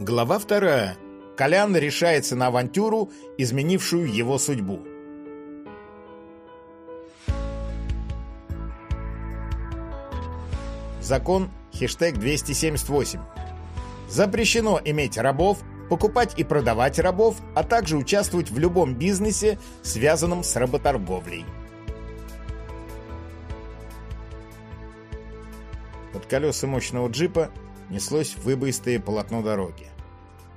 Глава вторая. Колян решается на авантюру, изменившую его судьбу. Закон хештег 278. Запрещено иметь рабов, покупать и продавать рабов, а также участвовать в любом бизнесе, связанном с работорговлей. Под колеса мощного джипа неслось выбоистое полотно дороги.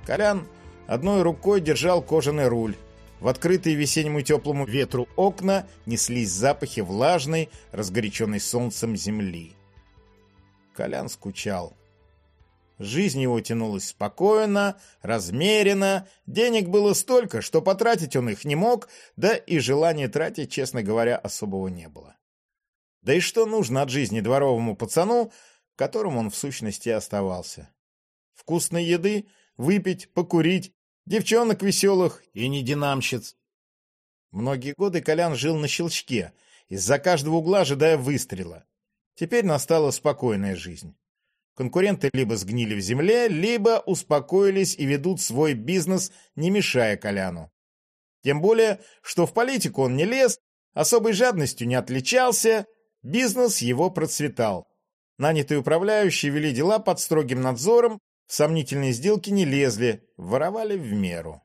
Колян одной рукой держал кожаный руль. В открытые весеннему теплому ветру окна неслись запахи влажной, разгоряченной солнцем земли. Колян скучал. Жизнь его тянулась спокойно, размеренно, денег было столько, что потратить он их не мог, да и желания тратить, честно говоря, особого не было. Да и что нужно от жизни дворовому пацану, которым он в сущности оставался? Вкусной еды, выпить, покурить, девчонок веселых и не динамщиц. Многие годы Колян жил на щелчке, из-за каждого угла ожидая выстрела. Теперь настала спокойная жизнь. Конкуренты либо сгнили в земле, либо успокоились и ведут свой бизнес, не мешая Коляну. Тем более, что в политику он не лез, особой жадностью не отличался, бизнес его процветал. Нанятые управляющие вели дела под строгим надзором, в сомнительные сделки не лезли, воровали в меру.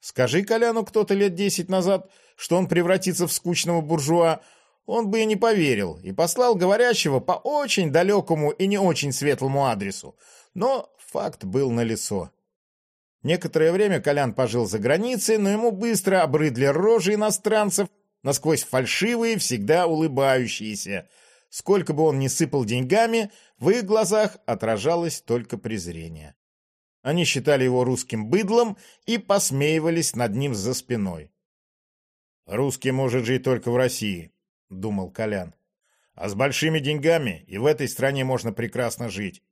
Скажи Коляну кто-то лет десять назад, что он превратится в скучного буржуа, он бы и не поверил, и послал говорящего по очень далекому и не очень светлому адресу. Но факт был налицо. Некоторое время Колян пожил за границей, но ему быстро обрыдли рожи иностранцев, насквозь фальшивые, всегда улыбающиеся. Сколько бы он ни сыпал деньгами, в их глазах отражалось только презрение. Они считали его русским быдлом и посмеивались над ним за спиной. «Русский может жить только в России», — думал Колян. «А с большими деньгами и в этой стране можно прекрасно жить».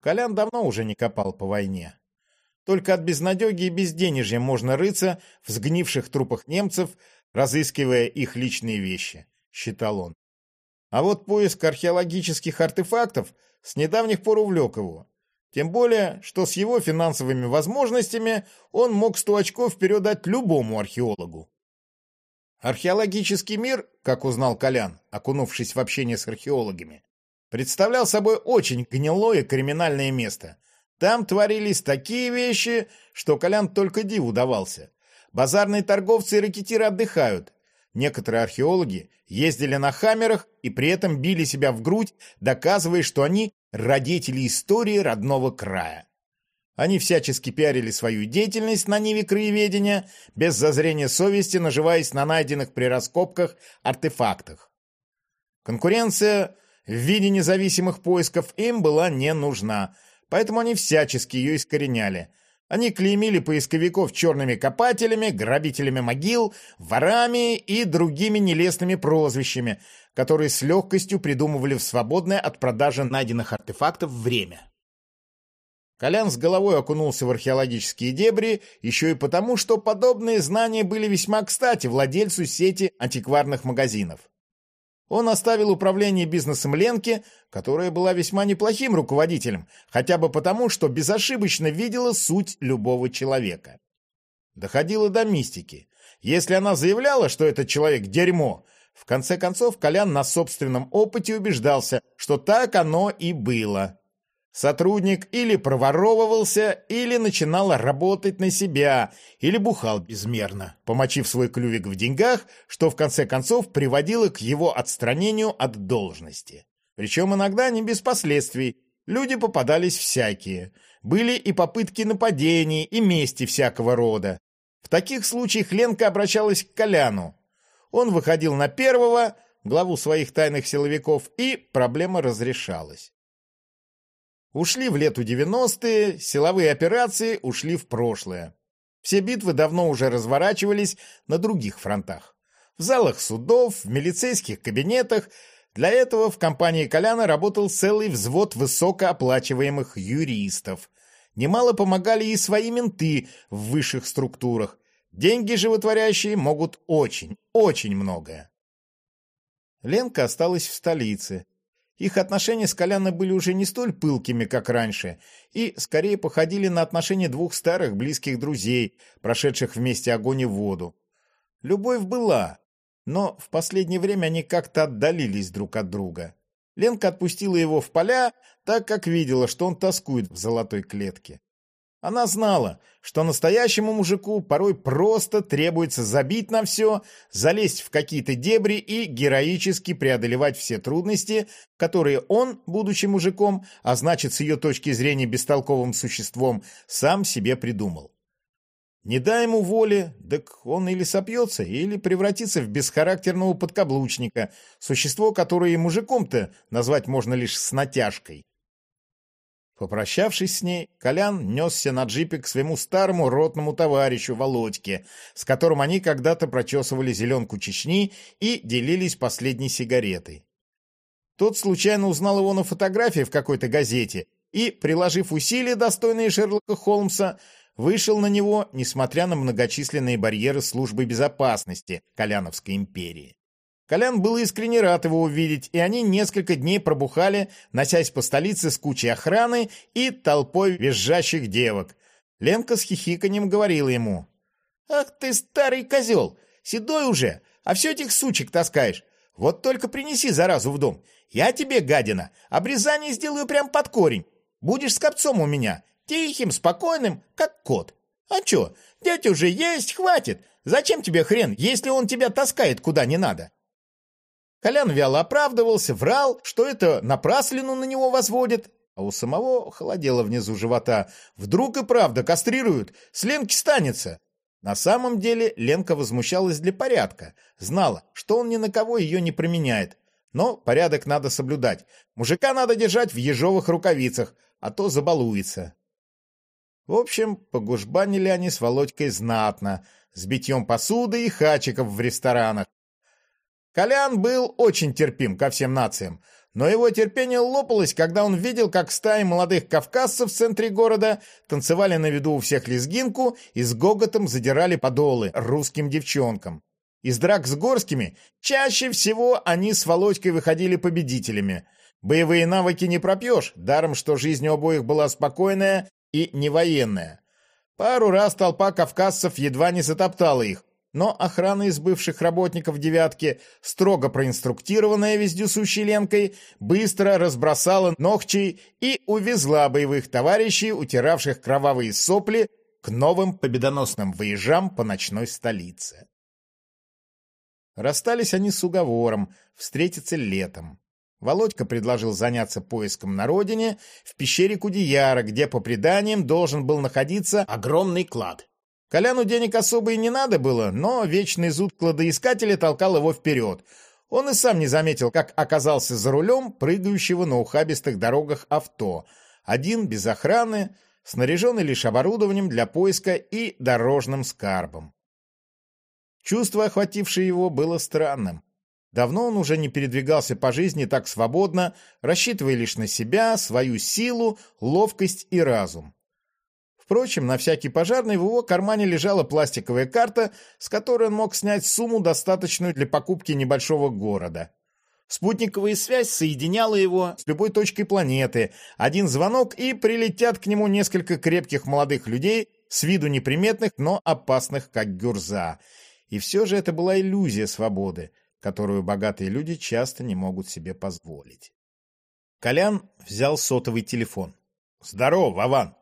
Колян давно уже не копал по войне. Только от безнадеги и безденежья можно рыться в сгнивших трупах немцев, разыскивая их личные вещи, считал он. А вот поиск археологических артефактов с недавних пор увлек его. Тем более, что с его финансовыми возможностями он мог сто очков вперед дать любому археологу. Археологический мир, как узнал Колян, окунувшись в общение с археологами, представлял собой очень гнилое криминальное место. Там творились такие вещи, что Колян только диву давался. Базарные торговцы и ракетиры отдыхают. Некоторые археологи ездили на хаммерах и при этом били себя в грудь, доказывая, что они родители истории родного края. Они всячески пиарили свою деятельность на ниве краеведения, без зазрения совести наживаясь на найденных при раскопках артефактах. Конкуренция в виде независимых поисков им была не нужна, поэтому они всячески ее искореняли. Они клеймили поисковиков черными копателями, грабителями могил, ворами и другими нелестными прозвищами, которые с легкостью придумывали в свободное от продажи найденных артефактов время. Колян с головой окунулся в археологические дебри, еще и потому, что подобные знания были весьма кстати владельцу сети антикварных магазинов. Он оставил управление бизнесом Ленке, которая была весьма неплохим руководителем, хотя бы потому, что безошибочно видела суть любого человека. Доходило до мистики. Если она заявляла, что этот человек дерьмо, в конце концов Колян на собственном опыте убеждался, что так оно и было. Сотрудник или проворовывался, или начинал работать на себя, или бухал безмерно, помочив свой клювик в деньгах, что в конце концов приводило к его отстранению от должности. Причем иногда не без последствий. Люди попадались всякие. Были и попытки нападений, и мести всякого рода. В таких случаях Ленка обращалась к Коляну. Он выходил на первого, главу своих тайных силовиков, и проблема разрешалась. Ушли в лету 90-е, силовые операции ушли в прошлое. Все битвы давно уже разворачивались на других фронтах. В залах судов, в милицейских кабинетах. Для этого в компании Коляна работал целый взвод высокооплачиваемых юристов. Немало помогали и свои менты в высших структурах. Деньги животворящие могут очень, очень многое. Ленка осталась в столице. Их отношения с Коляной были уже не столь пылкими, как раньше, и скорее походили на отношения двух старых близких друзей, прошедших вместе огонь и воду. Любовь была, но в последнее время они как-то отдалились друг от друга. Ленка отпустила его в поля, так как видела, что он тоскует в золотой клетке. Она знала, что настоящему мужику порой просто требуется забить на все, залезть в какие-то дебри и героически преодолевать все трудности, которые он, будучи мужиком, а значит с ее точки зрения бестолковым существом, сам себе придумал. Не дай ему воли, так он или сопьется, или превратится в бесхарактерного подкаблучника, существо, которое мужиком-то назвать можно лишь с натяжкой. Попрощавшись с ней, Колян несся на джипе к своему старому ротному товарищу Володьке, с которым они когда-то прочесывали зеленку Чечни и делились последней сигаретой. Тот случайно узнал его на фотографии в какой-то газете и, приложив усилия, достойные Шерлока Холмса, вышел на него, несмотря на многочисленные барьеры службы безопасности Коляновской империи. Колян был искренне рад его увидеть, и они несколько дней пробухали, носясь по столице с кучей охраны и толпой визжащих девок. Ленка с хихиканьем говорила ему. «Ах ты, старый козел! Седой уже, а все этих сучек таскаешь. Вот только принеси заразу в дом. Я тебе, гадина, обрезание сделаю прям под корень. Будешь с копцом у меня, тихим, спокойным, как кот. А чё, дядь уже есть, хватит. Зачем тебе хрен, если он тебя таскает куда не надо?» Колян вяло оправдывался, врал, что это напраслину на него возводит, а у самого холодело внизу живота. Вдруг и правда кастрируют, с Ленки станется. На самом деле Ленка возмущалась для порядка, знала, что он ни на кого ее не применяет. Но порядок надо соблюдать. Мужика надо держать в ежовых рукавицах, а то забалуется. В общем, погужбанили они с Володькой знатно, с битьем посуды и хачиков в ресторанах. Колян был очень терпим ко всем нациям, но его терпение лопалось, когда он видел, как стаи молодых кавказцев в центре города танцевали на виду у всех лезгинку и с гоготом задирали подолы русским девчонкам. Из драк с горскими чаще всего они с Володькой выходили победителями. Боевые навыки не пропьешь, даром что жизнь у обоих была спокойная и не военная. Пару раз толпа кавказцев едва не затоптала их, но охрана из бывших работников «девятки», строго проинструктированная вездесущей Ленкой, быстро разбросала ногчей и увезла боевых товарищей, утиравших кровавые сопли, к новым победоносным выезжам по ночной столице. Расстались они с уговором встретиться летом. Володька предложил заняться поиском на родине в пещере Кудияра, где, по преданиям, должен был находиться огромный клад. Коляну денег особо и не надо было, но вечный зуд кладоискателя толкал его вперед. Он и сам не заметил, как оказался за рулем прыгающего на ухабистых дорогах авто. Один, без охраны, снаряженный лишь оборудованием для поиска и дорожным скарбом. Чувство, охватившее его, было странным. Давно он уже не передвигался по жизни так свободно, рассчитывая лишь на себя, свою силу, ловкость и разум. Впрочем, на всякий пожарный в его кармане лежала пластиковая карта, с которой он мог снять сумму, достаточную для покупки небольшого города. Спутниковая связь соединяла его с любой точкой планеты. Один звонок, и прилетят к нему несколько крепких молодых людей, с виду неприметных, но опасных, как гюрза. И все же это была иллюзия свободы, которую богатые люди часто не могут себе позволить. Колян взял сотовый телефон. «Здорово, Вован!»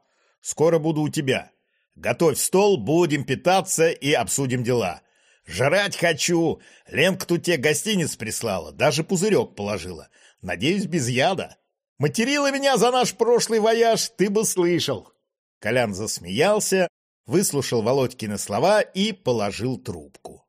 Скоро буду у тебя. Готовь стол, будем питаться и обсудим дела. Жрать хочу. Ленка тут тебе гостиниц прислала, даже пузырек положила. Надеюсь, без яда. Материла меня за наш прошлый вояж, ты бы слышал. Колян засмеялся, выслушал Володькины слова и положил трубку.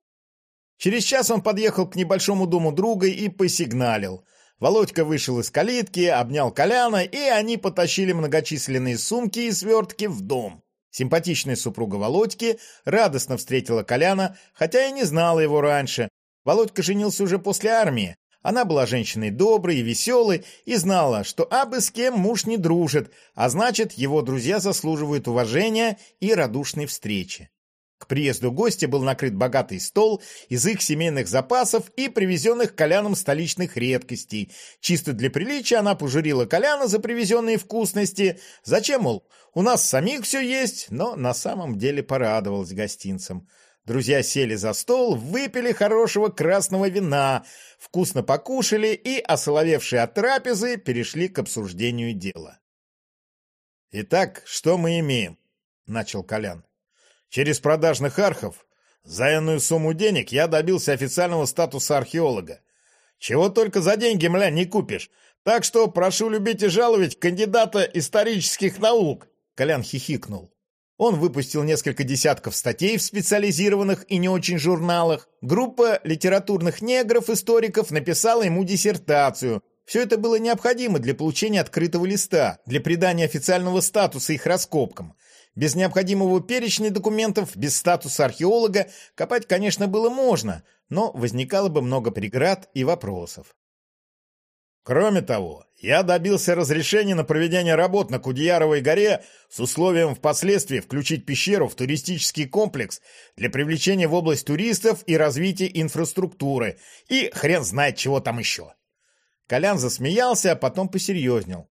Через час он подъехал к небольшому дому друга и посигналил — Володька вышел из калитки, обнял Коляна, и они потащили многочисленные сумки и свертки в дом. Симпатичная супруга Володьки радостно встретила Коляна, хотя и не знала его раньше. Володька женился уже после армии. Она была женщиной доброй и веселой и знала, что абы с кем муж не дружит, а значит, его друзья заслуживают уважения и радушной встречи. К приезду гостя был накрыт богатый стол из их семейных запасов и привезенных Колянам столичных редкостей. Чисто для приличия она пожурила Коляна за привезенные вкусности. Зачем, мол, у нас самих все есть, но на самом деле порадовалась гостинцам. Друзья сели за стол, выпили хорошего красного вина, вкусно покушали и, осоловевшие от трапезы, перешли к обсуждению дела. «Итак, что мы имеем?» — начал Колян. Через продажных архов за иную сумму денег я добился официального статуса археолога. Чего только за деньги, мля, не купишь. Так что прошу любить и жаловать кандидата исторических наук. Колян хихикнул. Он выпустил несколько десятков статей в специализированных и не очень журналах. Группа литературных негров-историков написала ему диссертацию. Все это было необходимо для получения открытого листа, для придания официального статуса их раскопкам. Без необходимого перечня документов, без статуса археолога копать, конечно, было можно, но возникало бы много преград и вопросов. Кроме того, я добился разрешения на проведение работ на Кудьяровой горе с условием впоследствии включить пещеру в туристический комплекс для привлечения в область туристов и развития инфраструктуры, и хрен знает чего там еще. Колян засмеялся, а потом посерьезнел.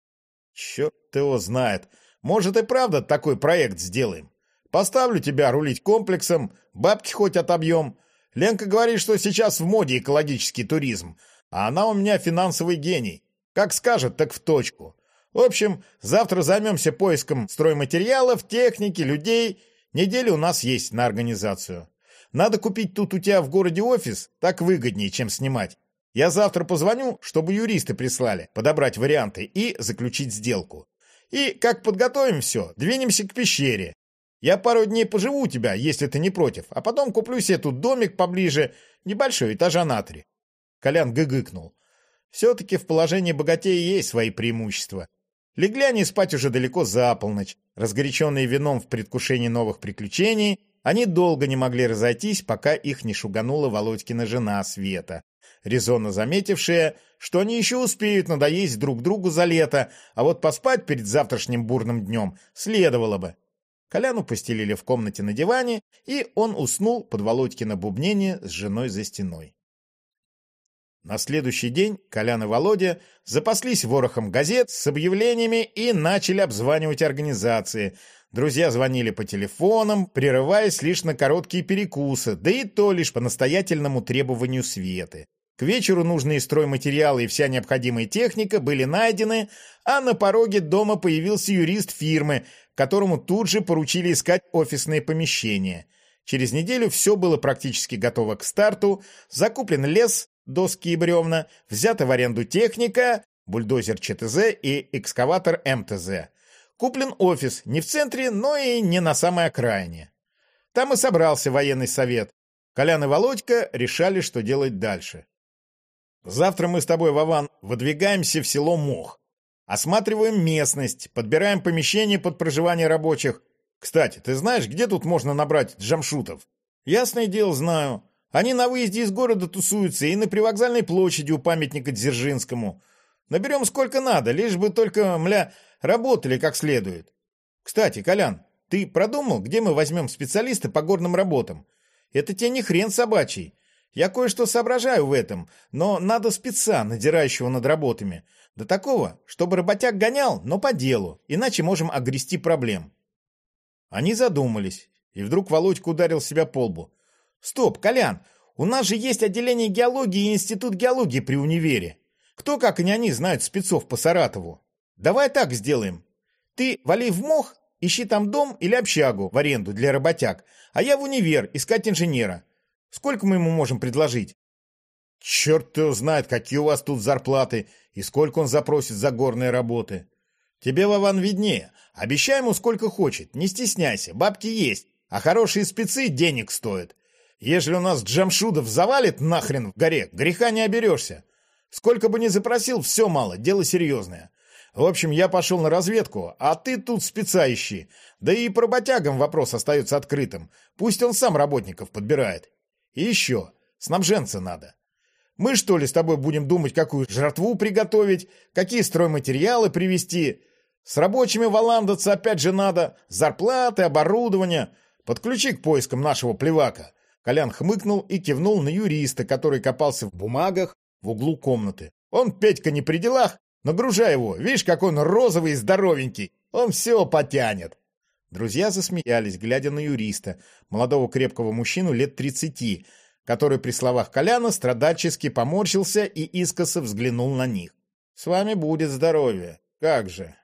Черт его знает, может, и правда такой проект сделаем. Поставлю тебя рулить комплексом, бабки хоть отобьем. Ленка говорит, что сейчас в моде экологический туризм, а она у меня финансовый гений. Как скажет, так в точку. В общем, завтра займемся поиском стройматериалов, техники, людей. Неделя у нас есть на организацию. Надо купить тут у тебя в городе офис, так выгоднее, чем снимать. Я завтра позвоню, чтобы юристы прислали, подобрать варианты и заключить сделку. И, как подготовим все, двинемся к пещере. Я пару дней поживу у тебя, если ты не против, а потом куплю себе тут домик поближе, небольшой, этажа на три». Колян гыгыкнул. Все-таки в положении богатея есть свои преимущества. Легли они спать уже далеко за полночь. Разгоряченные вином в предвкушении новых приключений, они долго не могли разойтись, пока их не шуганула Володькина жена Света резонно заметившая, что они еще успеют надоесть друг другу за лето, а вот поспать перед завтрашним бурным днем следовало бы. Коляну постелили в комнате на диване, и он уснул под Володькино бубнение с женой за стеной. На следующий день Колян и Володя запаслись ворохом газет с объявлениями и начали обзванивать организации. Друзья звонили по телефонам, прерываясь лишь на короткие перекусы, да и то лишь по настоятельному требованию Светы. Вечеру нужные стройматериалы и вся необходимая техника были найдены, а на пороге дома появился юрист фирмы, которому тут же поручили искать офисные помещения. Через неделю все было практически готово к старту, закуплен лес, доски и бревна, взята в аренду техника, бульдозер ЧТЗ и экскаватор МТЗ. Куплен офис не в центре, но и не на самой окраине. Там и собрался военный совет. Колян и Володька решали, что делать дальше. Завтра мы с тобой, Вован, выдвигаемся в село Мох. Осматриваем местность, подбираем помещение под проживание рабочих. Кстати, ты знаешь, где тут можно набрать джамшутов? Ясное дело, знаю. Они на выезде из города тусуются и на привокзальной площади у памятника Дзержинскому. Наберем сколько надо, лишь бы только, мля, работали как следует. Кстати, Колян, ты продумал, где мы возьмем специалиста по горным работам? Это тебе не хрен собачий. Я кое-что соображаю в этом, но надо спеца, надирающего над работами. До такого, чтобы работяг гонял, но по делу, иначе можем огрести проблем. Они задумались, и вдруг Володька ударил себя по лбу. «Стоп, Колян, у нас же есть отделение геологии и институт геологии при универе. Кто, как и не они, знают спецов по Саратову? Давай так сделаем. Ты вали в мох, ищи там дом или общагу в аренду для работяг, а я в универ искать инженера. Сколько мы ему можем предложить? Черт его знает, какие у вас тут зарплаты и сколько он запросит за горные работы. Тебе, Вован, виднее. Обещай ему сколько хочет, не стесняйся, бабки есть, а хорошие спецы денег стоят. Ежели у нас Джамшудов завалит нахрен в горе, греха не оберешься. Сколько бы ни запросил, все мало, дело серьезное. В общем, я пошел на разведку, а ты тут спеца ищи. Да и про ботягам вопрос остается открытым. Пусть он сам работников подбирает. И еще, снабженца надо. Мы что ли с тобой будем думать, какую жратву приготовить, какие стройматериалы привезти? С рабочими валандаться опять же надо, зарплаты, оборудование. Подключи к поискам нашего плевака. Колян хмыкнул и кивнул на юриста, который копался в бумагах в углу комнаты. Он, Петька, не при делах? Нагружай его, видишь, как он розовый и здоровенький. Он все потянет. Друзья засмеялись, глядя на юриста, молодого крепкого мужчину лет тридцати, который при словах Коляна страдальчески поморщился и искоса взглянул на них. «С вами будет здоровье. Как же?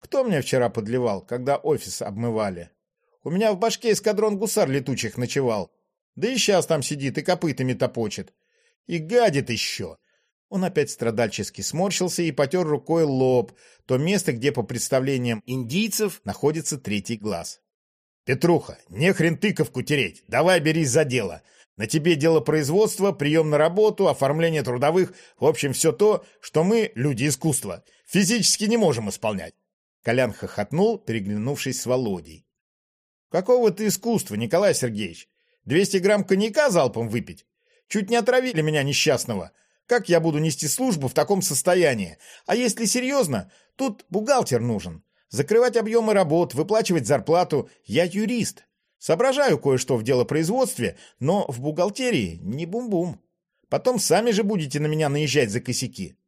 Кто мне вчера подливал, когда офис обмывали? У меня в башке эскадрон гусар летучих ночевал. Да и сейчас там сидит и копытами топочет. И гадит еще. Он опять страдальчески сморщился и потер рукой лоб, то место, где, по представлениям индийцев, находится третий глаз. «Петруха, не хрен тыковку тереть, давай берись за дело. На тебе дело производства, прием на работу, оформление трудовых, в общем, все то, что мы, люди искусства, физически не можем исполнять». Колян хохотнул, переглянувшись с Володей. «Какого ты искусства, Николай Сергеевич? Двести грамм коньяка залпом выпить? Чуть не отравили меня несчастного. Как я буду нести службу в таком состоянии? А если серьезно, тут бухгалтер нужен. Закрывать объемы работ, выплачивать зарплату. Я юрист. Соображаю кое-что в делопроизводстве, но в бухгалтерии не бум-бум. Потом сами же будете на меня наезжать за косяки.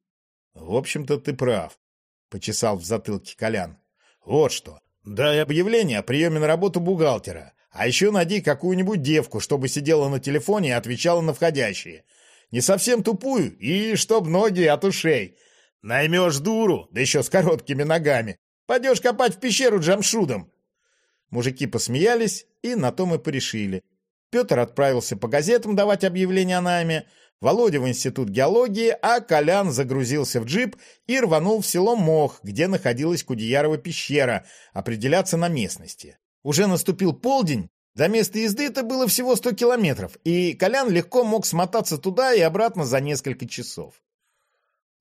В общем-то, ты прав, — почесал в затылке Колян. Вот что. Дай объявление о приеме на работу бухгалтера. А еще найди какую-нибудь девку, чтобы сидела на телефоне и отвечала на входящие не совсем тупую, и чтоб ноги от ушей. Наймешь дуру, да еще с короткими ногами. Пойдешь копать в пещеру джамшудом. Мужики посмеялись, и на то мы порешили. Петр отправился по газетам давать объявления о найме, Володя в институт геологии, а Колян загрузился в джип и рванул в село Мох, где находилась Кудеярова пещера, определяться на местности. Уже наступил полдень, до места езды это было всего 100 километров, и Колян легко мог смотаться туда и обратно за несколько часов.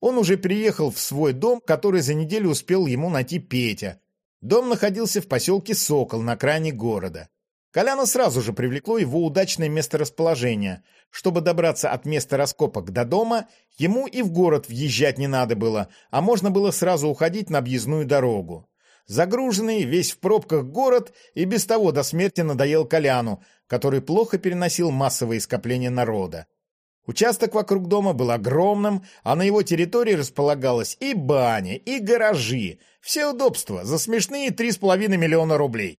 Он уже приехал в свой дом, который за неделю успел ему найти Петя. Дом находился в поселке Сокол на окраине города. Коляна сразу же привлекло его удачное месторасположение. Чтобы добраться от места раскопок до дома, ему и в город въезжать не надо было, а можно было сразу уходить на объездную дорогу. Загруженный, весь в пробках город и без того до смерти надоел Коляну, который плохо переносил массовые скопления народа. Участок вокруг дома был огромным, а на его территории располагалась и баня, и гаражи. Все удобства за смешные три с половиной миллиона рублей.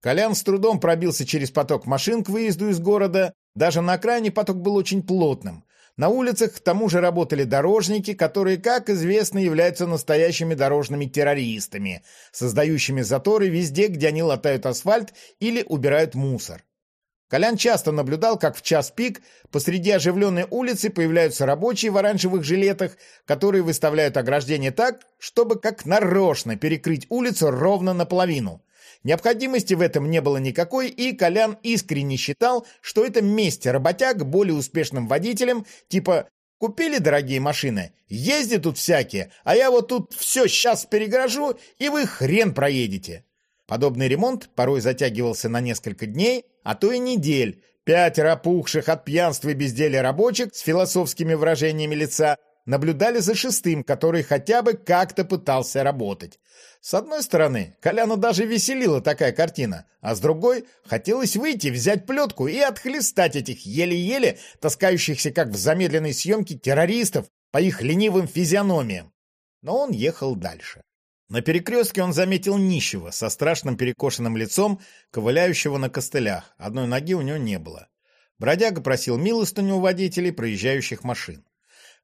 Колян с трудом пробился через поток машин к выезду из города. Даже на окраине поток был очень плотным. На улицах к тому же работали дорожники, которые, как известно, являются настоящими дорожными террористами, создающими заторы везде, где они латают асфальт или убирают мусор. Колян часто наблюдал, как в час пик посреди оживленной улицы появляются рабочие в оранжевых жилетах, которые выставляют ограждение так, чтобы как нарочно перекрыть улицу ровно наполовину. Необходимости в этом не было никакой, и Колян искренне считал, что это месть работяг более успешным водителям, типа «Купили дорогие машины? Ездят тут всякие, а я вот тут все сейчас перегражу, и вы хрен проедете». Подобный ремонт порой затягивался на несколько дней, а то и недель. Пятеро опухших от пьянства и безделия рабочих с философскими выражениями лица наблюдали за шестым, который хотя бы как-то пытался работать. С одной стороны, Коляну даже веселила такая картина, а с другой, хотелось выйти, взять плетку и отхлестать этих еле-еле таскающихся, как в замедленной съемке, террористов по их ленивым физиономиям. Но он ехал дальше. На перекрестке он заметил нищего со страшным перекошенным лицом, ковыляющего на костылях. Одной ноги у него не было. Бродяга просил милостыню у водителей проезжающих машин.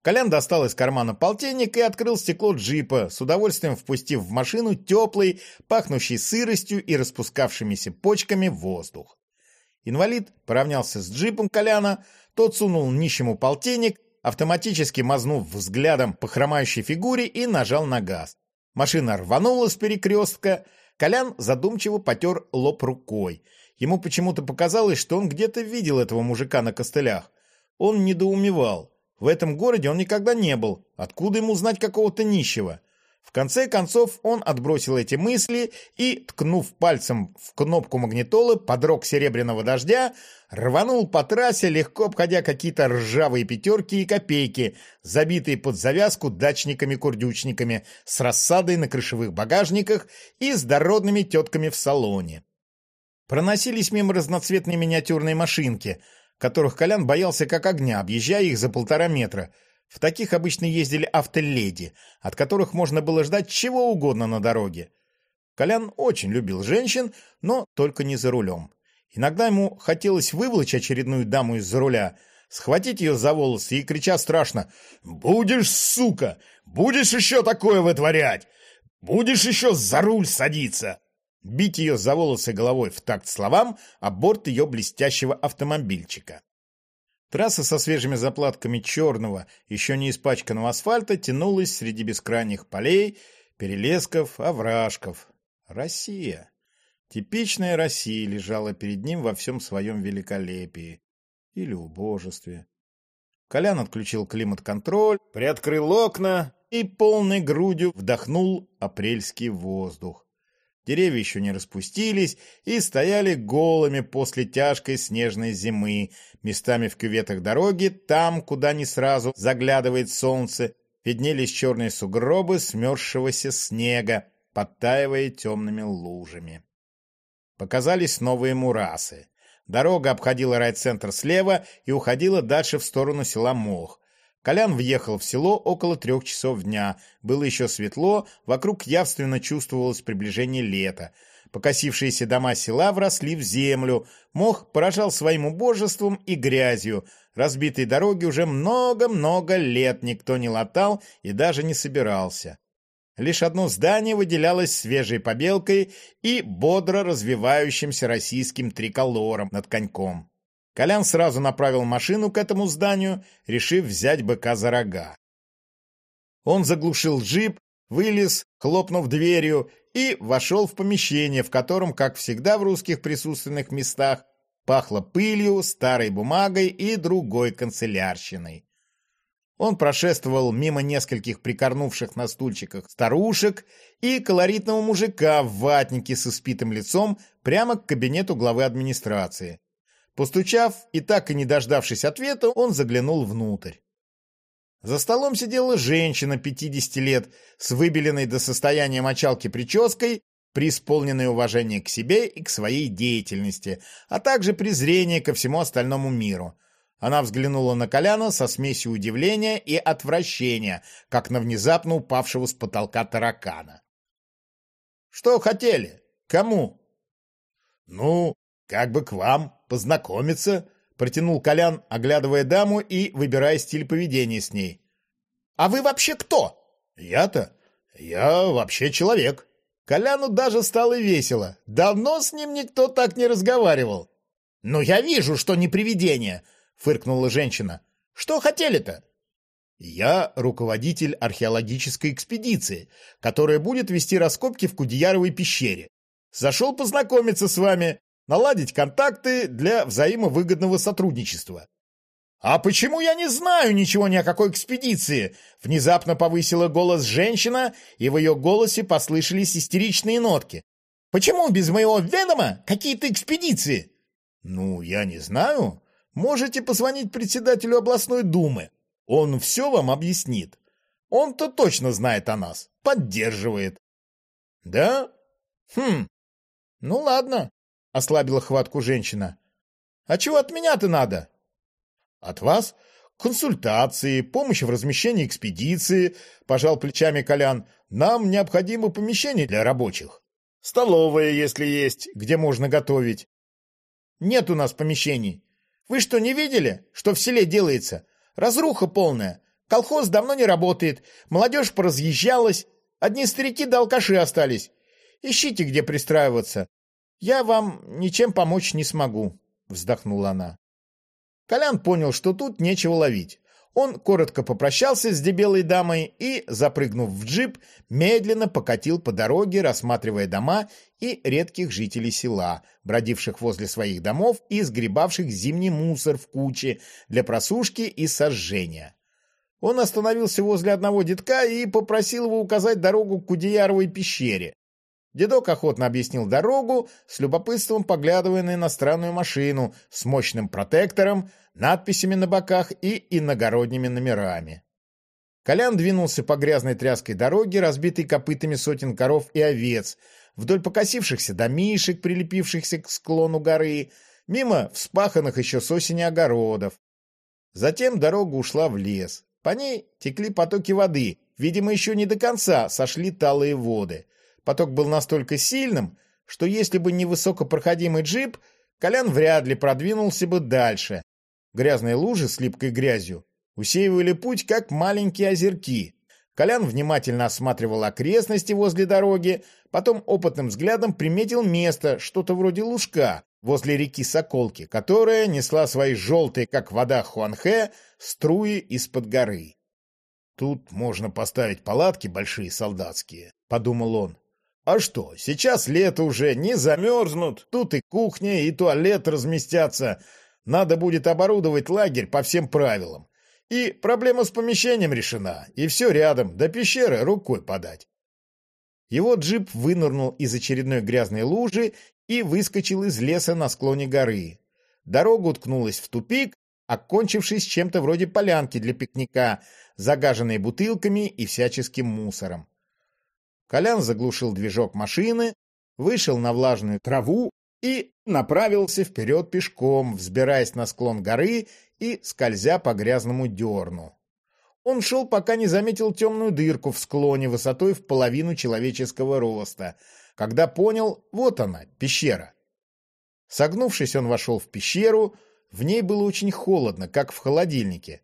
Колян достал из кармана полтинник и открыл стекло джипа, с удовольствием впустив в машину теплый, пахнущий сыростью и распускавшимися почками воздух. Инвалид поравнялся с джипом Коляна, тот сунул нищему полтинник, автоматически мазнув взглядом по хромающей фигуре и нажал на газ. Машина рванула с перекрестка, Колян задумчиво потер лоб рукой. Ему почему-то показалось, что он где-то видел этого мужика на костылях. Он недоумевал. В этом городе он никогда не был. Откуда ему знать какого-то нищего? В конце концов он отбросил эти мысли и, ткнув пальцем в кнопку магнитолы под серебряного дождя, рванул по трассе, легко обходя какие-то ржавые пятерки и копейки, забитые под завязку дачниками-курдючниками, с рассадой на крышевых багажниках и с дородными тетками в салоне. Проносились мимо разноцветные миниатюрные машинки, которых Колян боялся как огня, объезжая их за полтора метра. В таких обычно ездили автоледи, от которых можно было ждать чего угодно на дороге. Колян очень любил женщин, но только не за рулем. Иногда ему хотелось выволочь очередную даму из-за руля, схватить ее за волосы и крича страшно «Будешь, сука! Будешь еще такое вытворять! Будешь еще за руль садиться!» Бить ее за волосы головой в такт словам о борт ее блестящего автомобильчика. Трасса со свежими заплатками черного, еще не испачканного асфальта тянулась среди бескрайних полей, перелесков, овражков. Россия. Типичная Россия лежала перед ним во всем своем великолепии или убожестве. Колян отключил климат-контроль, приоткрыл окна и полной грудью вдохнул апрельский воздух. Деревья еще не распустились и стояли голыми после тяжкой снежной зимы, местами в кюветах дороги, там, куда не сразу заглядывает солнце, виднелись черные сугробы смерзшегося снега, подтаивая темными лужами. Показались новые мурасы. Дорога обходила райцентр слева и уходила дальше в сторону села Мох. Колян въехал в село около трех часов дня. Было еще светло, вокруг явственно чувствовалось приближение лета. Покосившиеся дома села вросли в землю. Мох поражал своим убожеством и грязью. Разбитые дороги уже много-много лет никто не латал и даже не собирался. Лишь одно здание выделялось свежей побелкой и бодро развивающимся российским триколором над коньком. Колян сразу направил машину к этому зданию, решив взять быка за рога. Он заглушил джип, вылез, хлопнув дверью, и вошел в помещение, в котором, как всегда в русских присутственных местах, пахло пылью, старой бумагой и другой канцелярщиной. Он прошествовал мимо нескольких прикорнувших на стульчиках старушек и колоритного мужика в ватнике с испитым лицом прямо к кабинету главы администрации. Постучав и так и не дождавшись ответа, он заглянул внутрь. За столом сидела женщина 50 лет с выбеленной до состояния мочалки прической, преисполненное уважение к себе и к своей деятельности, а также презрение ко всему остальному миру – она взглянула на Коляна со смесью удивления и отвращения, как на внезапно упавшего с потолка таракана. «Что хотели? Кому?» «Ну, как бы к вам познакомиться», — протянул Колян, оглядывая даму и выбирая стиль поведения с ней. «А вы вообще кто?» «Я-то? Я вообще человек». Коляну даже стало весело. Давно с ним никто так не разговаривал. «Ну, я вижу, что не привидение фыркнула женщина. «Что хотели-то?» «Я руководитель археологической экспедиции, которая будет вести раскопки в Кудеяровой пещере. Зашел познакомиться с вами, наладить контакты для взаимовыгодного сотрудничества». «А почему я не знаю ничего ни о какой экспедиции?» Внезапно повысила голос женщина, и в ее голосе послышались истеричные нотки. «Почему без моего ведома какие-то экспедиции?» «Ну, я не знаю. Можете позвонить председателю областной думы. Он все вам объяснит. Он-то точно знает о нас. Поддерживает. Да? Хм. Ну ладно, ослабила хватку женщина. А чего от меня-то надо? От вас? Консультации, помощь в размещении экспедиции, пожал плечами Колян. Нам необходимо помещение для рабочих. Столовая, если есть, где можно готовить. Нет у нас помещений. Вы что, не видели, что в селе делается? Разруха полная. Колхоз давно не работает, молодежь поразъезжалась, одни старики да алкаши остались. Ищите, где пристраиваться. Я вам ничем помочь не смогу, вздохнула она. Колян понял, что тут нечего ловить. Он коротко попрощался с дебелой дамой и, запрыгнув в джип, медленно покатил по дороге, рассматривая дома и редких жителей села, бродивших возле своих домов и сгребавших зимний мусор в куче для просушки и сожжения. Он остановился возле одного детка и попросил его указать дорогу к Кудеяровой пещере. Дедок охотно объяснил дорогу, с любопытством поглядывая на иностранную машину с мощным протектором, надписями на боках и иногородними номерами. Колян двинулся по грязной тряской дороге, разбитой копытами сотен коров и овец, вдоль покосившихся домишек, прилепившихся к склону горы, мимо вспаханных еще с осени огородов. Затем дорога ушла в лес. По ней текли потоки воды, видимо, еще не до конца сошли талые воды. Поток был настолько сильным, что если бы не высокопроходимый джип, Колян вряд ли продвинулся бы дальше. Грязные лужи с липкой грязью усеивали путь, как маленькие озерки. Колян внимательно осматривал окрестности возле дороги, потом опытным взглядом приметил место, что-то вроде лужка, возле реки Соколки, которая несла свои желтые, как вода Хуанхэ, струи из-под горы. «Тут можно поставить палатки большие солдатские», — подумал он. «А что, сейчас лето уже, не замерзнут, тут и кухня, и туалет разместятся. Надо будет оборудовать лагерь по всем правилам. И проблема с помещением решена, и все рядом, до пещеры рукой подать. Его джип вынырнул из очередной грязной лужи и выскочил из леса на склоне горы. Дорога уткнулась в тупик, окончившись чем-то вроде полянки для пикника, загаженной бутылками и всяческим мусором. Колян заглушил движок машины, вышел на влажную траву и направился вперед пешком, взбираясь на склон горы и скользя по грязному дерну. Он шел, пока не заметил темную дырку в склоне высотой в половину человеческого роста, когда понял, вот она, пещера. Согнувшись, он вошел в пещеру, в ней было очень холодно, как в холодильнике.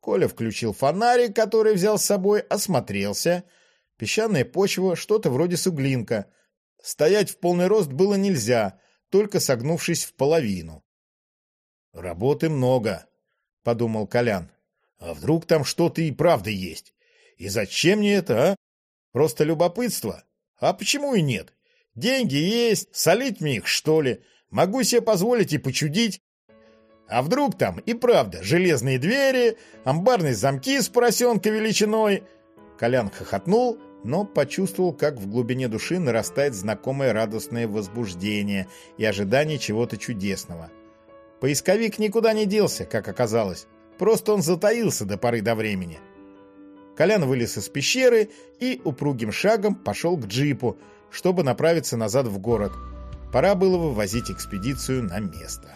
Коля включил фонарик, который взял с собой, осмотрелся. Песчаная почва, что-то вроде суглинка. Стоять в полный рост было нельзя, только согнувшись в половину. «Работы много», подумал Колян. А вдруг там что-то и правда есть? И зачем мне это, а? Просто любопытство? А почему и нет? Деньги есть, солить мне их, что ли? Могу себе позволить и почудить. А вдруг там и правда железные двери, амбарные замки с поросенка величиной? Колян хохотнул, но почувствовал, как в глубине души нарастает знакомое радостное возбуждение и ожидание чего-то чудесного. Поисковик никуда не делся, как оказалось. Просто он затаился до поры до времени. Колян вылез из пещеры и упругим шагом пошел к джипу, чтобы направиться назад в город. Пора было вывозить экспедицию на место.